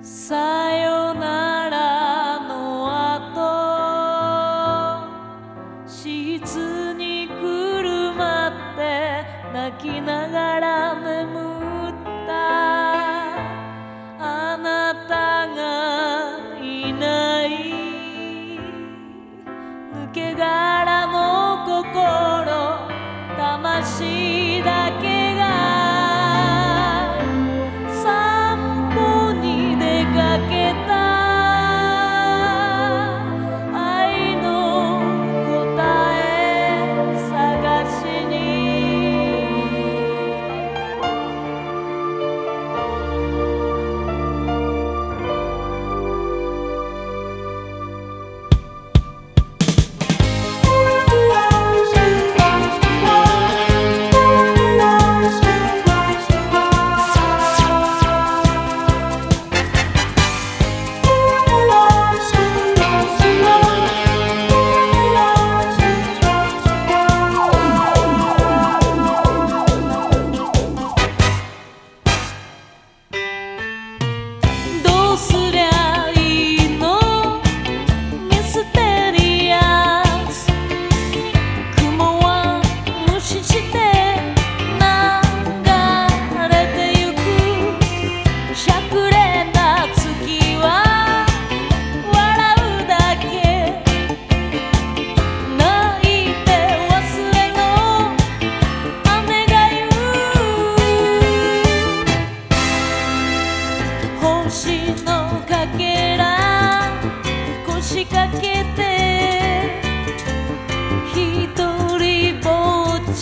さよならの後室にくるまって泣きながら眠った。あなたがいない。抜け殻の心魂だ。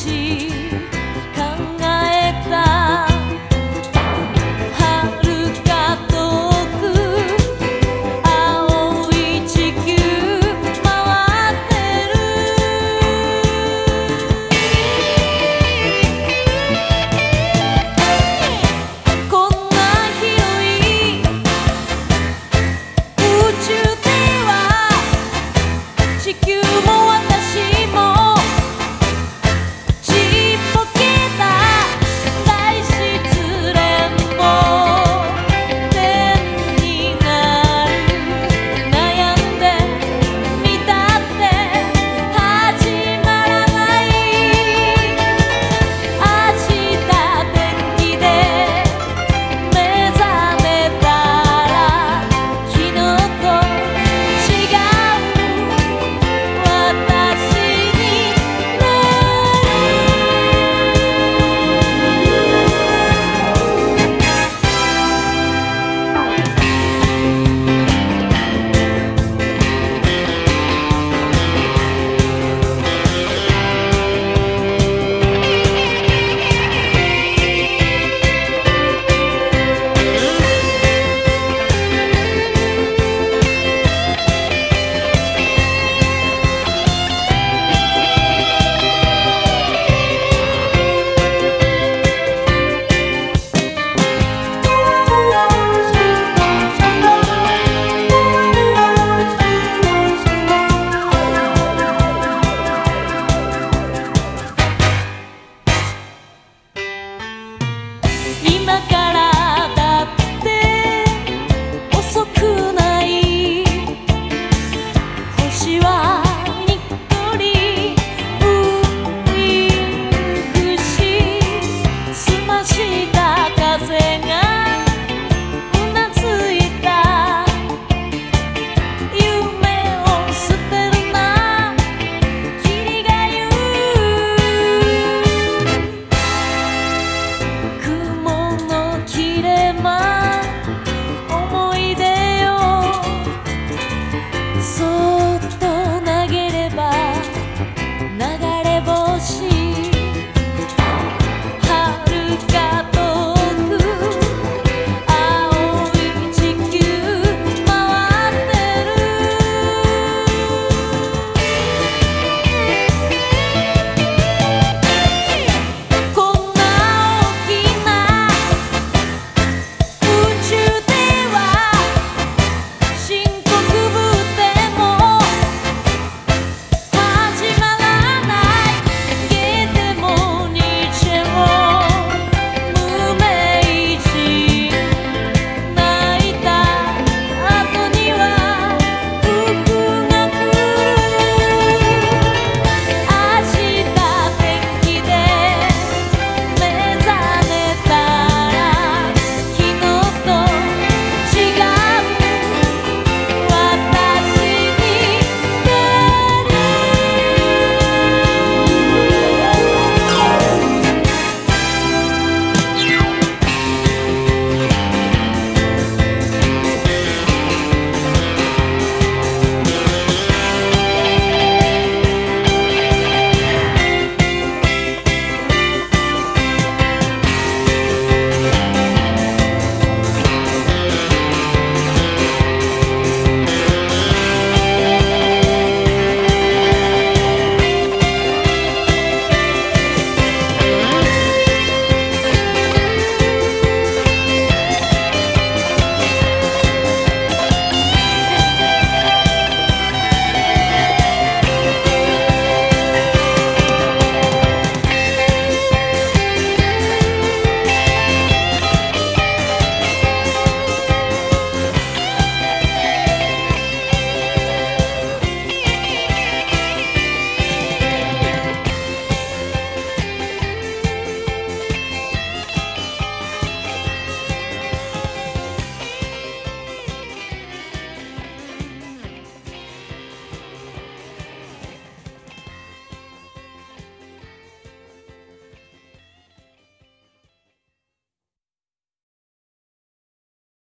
see